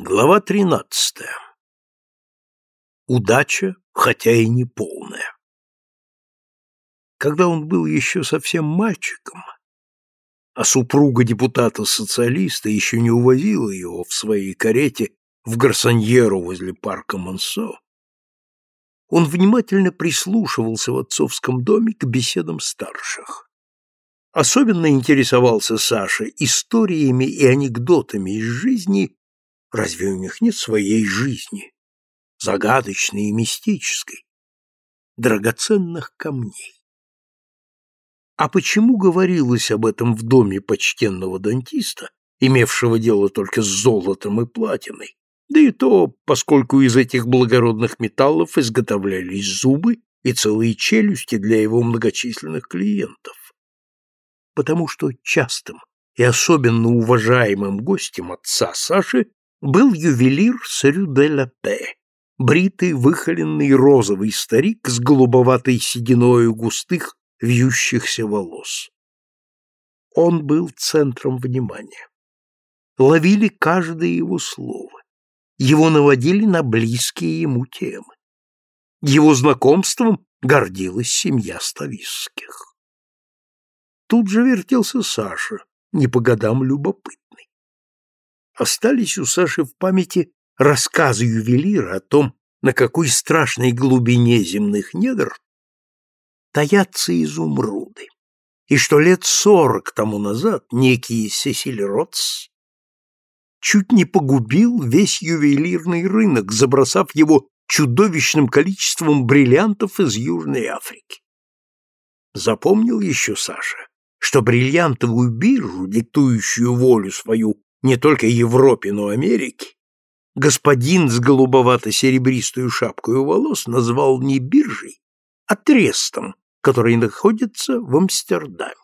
Глава тринадцатая. Удача, хотя и не полная. Когда он был еще совсем мальчиком, а супруга депутата-социалиста еще не увозила его в своей карете в Гарсоньеру возле парка Монсо, он внимательно прислушивался в отцовском доме к беседам старших. Особенно интересовался Саша историями и анекдотами из жизни Разве у них нет своей жизни, загадочной и мистической, драгоценных камней? А почему говорилось об этом в доме почтенного дантиста, имевшего дело только с золотом и платиной, да и то, поскольку из этих благородных металлов изготовлялись зубы и целые челюсти для его многочисленных клиентов? Потому что частым и особенно уважаемым гостем отца Саши был ювелир с Рю-де-Ла-Пе, бритый, выхоленный розовый старик с голубоватой сединою густых вьющихся волос. Он был центром внимания. Ловили каждое его слово. Его наводили на близкие ему темы. Его знакомством гордилась семья Стависских. Тут же вертелся Саша, не по годам любопытный остались у Саши в памяти рассказы ювелира о том, на какой страшной глубине земных недр таятся изумруды, и что лет сорок тому назад некий Сесиль Ротс чуть не погубил весь ювелирный рынок, забросав его чудовищным количеством бриллиантов из Южной Африки. Запомнил еще Саша, что бриллиантовую биржу, диктующую волю свою не только Европе, но Америке, господин с голубовато-серебристую шапкой у волос назвал не биржей, а трестом, который находится в Амстердаме.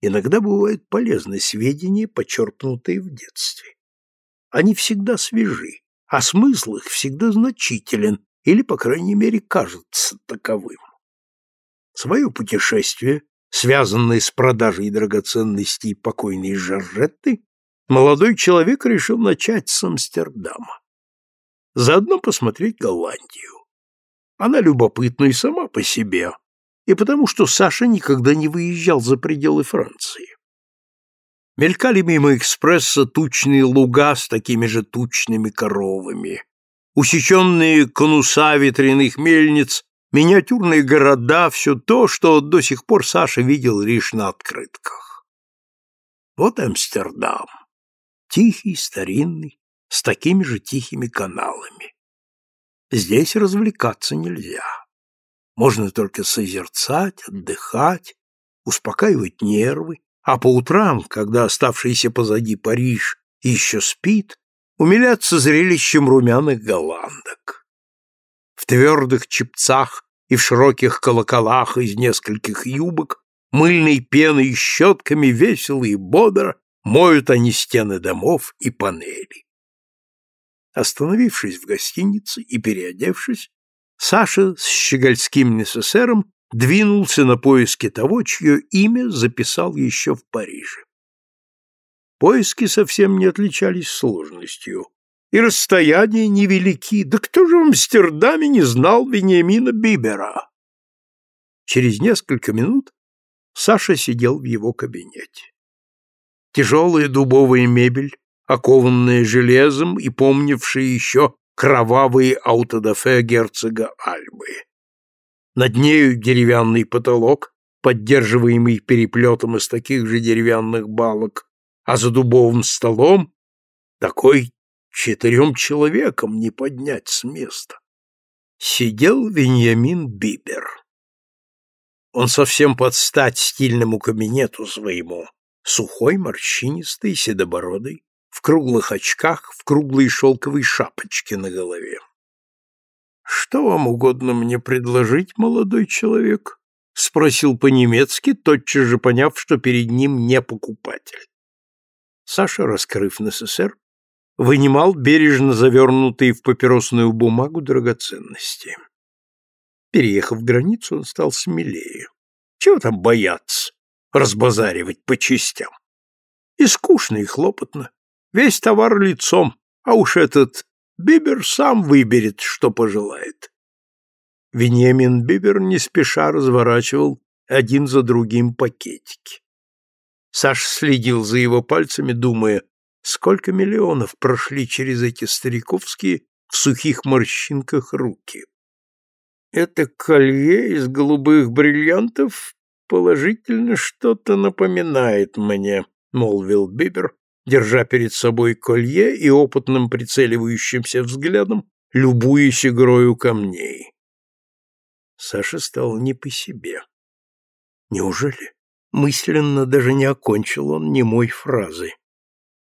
Иногда бывают полезны сведения, почерпнутые в детстве. Они всегда свежи, а смысл их всегда значителен или, по крайней мере, кажется таковым. Свое путешествие связанной с продажей драгоценностей покойной Жоржетты, молодой человек решил начать с Амстердама. Заодно посмотреть Голландию. Она любопытна и сама по себе, и потому что Саша никогда не выезжал за пределы Франции. Мелькали мимо экспресса тучные луга с такими же тучными коровами, усеченные конуса ветряных мельниц миниатюрные города, все то, что до сих пор Саша видел лишь на открытках. Вот Амстердам, тихий, старинный, с такими же тихими каналами. Здесь развлекаться нельзя. Можно только созерцать, отдыхать, успокаивать нервы, а по утрам, когда оставшийся позади Париж еще спит, умиляться зрелищем румяных голландок. В твердых чепцах и в широких колоколах из нескольких юбок, мыльной пеной и щетками весело и бодро моют они стены домов и панели. Остановившись в гостинице и переодевшись, Саша с щегольским несесером двинулся на поиски того, чье имя записал еще в Париже. Поиски совсем не отличались сложностью и расстояния невелики. Да кто же в Амстердаме не знал Вениамина Бибера? Через несколько минут Саша сидел в его кабинете. Тяжелая дубовая мебель, окованная железом и помнившая еще кровавые аутодафе герцога Альбы. Над нею деревянный потолок, поддерживаемый переплетом из таких же деревянных балок, а за дубовым столом такой четырем человекам не поднять с места. Сидел Вениамин Бибер. Он совсем под стать стильному кабинету своему, сухой, морщинистый, седобородый, в круглых очках, в круглой шелковой шапочке на голове. «Что вам угодно мне предложить, молодой человек?» — спросил по-немецки, тотчас же поняв, что перед ним не покупатель. Саша, раскрыв НССР, вынимал бережно завернутые в папиросную бумагу драгоценности. Переехав границу, он стал смелее. Чего там бояться, разбазаривать по частям? И скучно, и хлопотно. Весь товар лицом, а уж этот Бибер сам выберет, что пожелает. Вениамин Бибер не спеша разворачивал один за другим пакетики. Саш следил за его пальцами, думая, сколько миллионов прошли через эти стариковские в сухих морщинках руки. Это колье из голубых бриллиантов положительно что-то напоминает мне, молвил Бибер, держа перед собой колье и опытным прицеливающимся взглядом любуясь игрою камней. Саша стал не по себе. Неужели? Мысленно даже не окончил он немой фразы.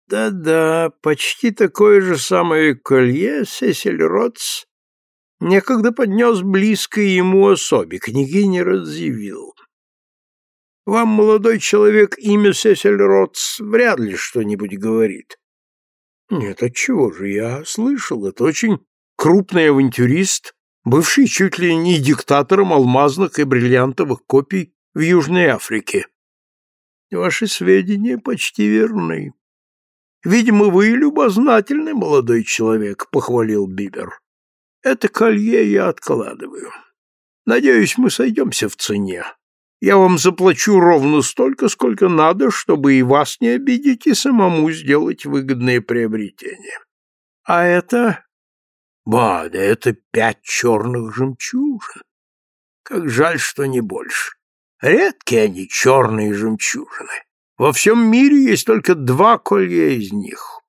Да-да, почти такое же самое колье Сесиль Ротс некогда поднес близкой ему особе, княгине Радзивилл. Вам, молодой человек, имя Сесиль Ротс вряд ли что-нибудь говорит. Нет, отчего же, я слышал, это очень крупный авантюрист, бывший чуть ли не диктатором алмазных и бриллиантовых копий в Южной Африке. Ваши сведения почти верны. Видимо, вы любознательный молодой человек, похвалил Бибер. Это колье я откладываю. Надеюсь, мы сойдемся в цене. Я вам заплачу ровно столько, сколько надо, чтобы и вас не обидеть, и самому сделать выгодное приобретение. А это... Ба, да это пять черных жемчужин. Как жаль, что не больше. Редкие они, черные жемчужины. Во всем мире есть только два колье из них.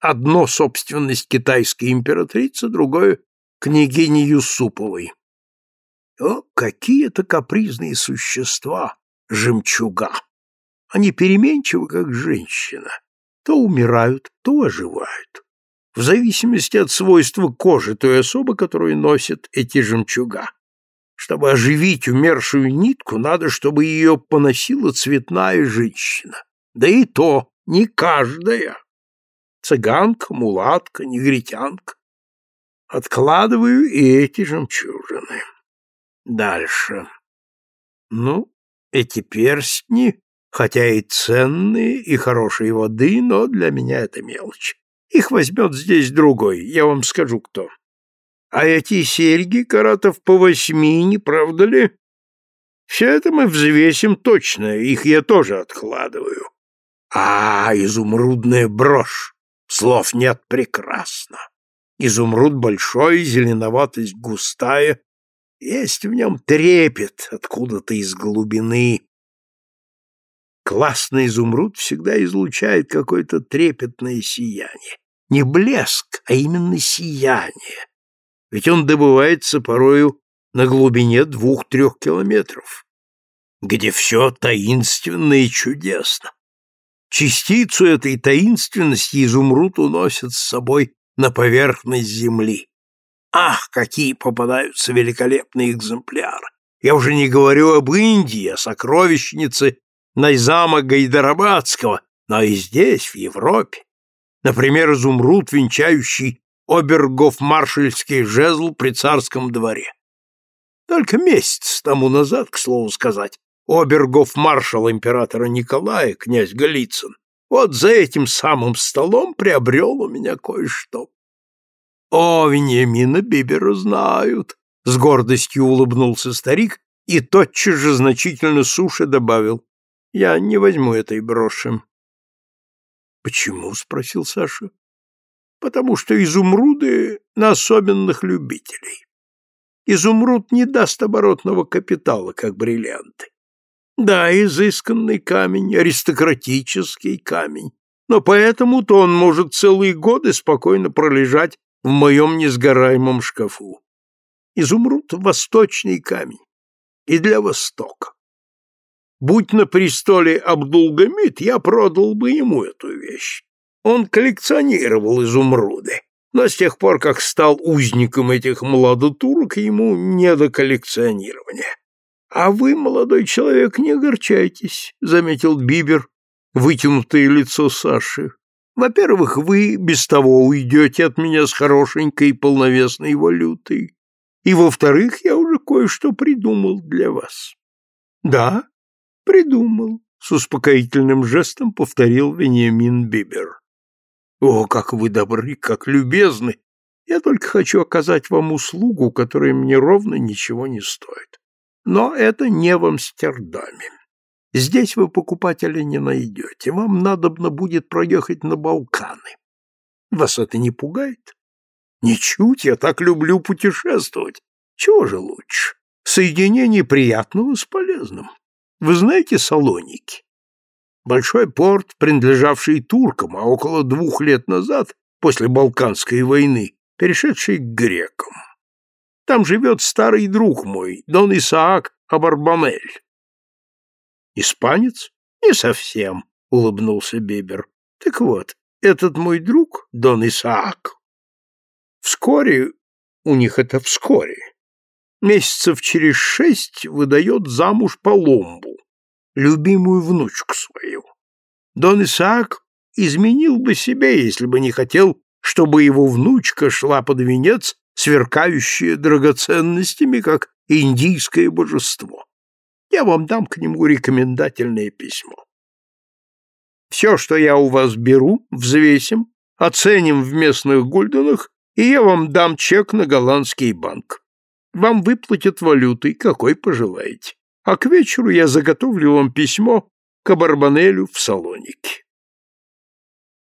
Одно — собственность китайской императрицы, другое — княгини Юсуповой. О, какие это капризные существа, жемчуга! Они переменчивы, как женщина. То умирают, то оживают. В зависимости от свойства кожи той особы, которую носят эти жемчуга. Чтобы оживить умершую нитку, надо, чтобы ее поносила цветная женщина. Да и то не каждая. Цыганка, мулатка, негритянка. Откладываю и эти жемчужины. Дальше. Ну, эти перстни, хотя и ценные, и хорошей воды, но для меня это мелочь. Их возьмет здесь другой, я вам скажу кто. А эти серьги каратов по восьми, не правда ли? Все это мы взвесим точно, их я тоже откладываю. А, изумрудная брошь! Слов нет, прекрасно. Изумруд большой, зеленоватость густая, есть в нем трепет откуда-то из глубины. Классный изумруд всегда излучает какое-то трепетное сияние. Не блеск, а именно сияние ведь он добывается порою на глубине двух-трех километров, где все таинственно и чудесно. Частицу этой таинственности изумруд уносит с собой на поверхность земли. Ах, какие попадаются великолепные экземпляры! Я уже не говорю об Индии, о сокровищнице Найзама Гайдарабадского, но и здесь, в Европе. Например, изумруд, венчающий обергофмаршальский жезл при царском дворе. Только месяц тому назад, к слову сказать, обергофмаршал императора Николая, князь Голицын, вот за этим самым столом приобрел у меня кое-что. О, Вениамина Бибера знают, — с гордостью улыбнулся старик и тотчас же значительно суше добавил. Я не возьму этой броши. — Почему? — спросил Саша потому что изумруды на особенных любителей. Изумруд не даст оборотного капитала, как бриллианты. Да, изысканный камень, аристократический камень, но поэтому-то он может целые годы спокойно пролежать в моем несгораемом шкафу. Изумруд — восточный камень, и для Востока. Будь на престоле Абдулгамид, я продал бы ему эту вещь. Он коллекционировал изумруды, но с тех пор, как стал узником этих младотурок, ему не до коллекционирования. А вы, молодой человек, не огорчайтесь, заметил Бибер, вытянутое лицо Саши. Во-первых, вы без того уйдете от меня с хорошенькой полновесной валютой. И во-вторых, я уже кое-что придумал для вас. Да, придумал, с успокоительным жестом повторил Вениамин Бибер. О, как вы добры, как любезны! Я только хочу оказать вам услугу, которая мне ровно ничего не стоит. Но это не в Амстердаме. Здесь вы покупателя не найдете. Вам надобно будет проехать на Балканы. Вас это не пугает? Ничуть, я так люблю путешествовать. Чего же лучше? Соединение приятного с полезным. Вы знаете Салоники? Большой порт, принадлежавший туркам, а около двух лет назад, после Балканской войны, перешедший к грекам. Там живет старый друг мой, Дон Исаак Абарбамель. Испанец? Не совсем, улыбнулся Бебер. Так вот, этот мой друг, Дон Исаак, вскоре, у них это вскоре, месяцев через шесть выдает замуж Паломбу, любимую внучку свою. Дон Исаак изменил бы себе, если бы не хотел, чтобы его внучка шла под венец, сверкающая драгоценностями, как индийское божество. Я вам дам к нему рекомендательное письмо. Все, что я у вас беру, взвесим, оценим в местных гульденах, и я вам дам чек на голландский банк. Вам выплатят валютой, какой пожелаете. А к вечеру я заготовлю вам письмо к Абарбанелю в Салонике.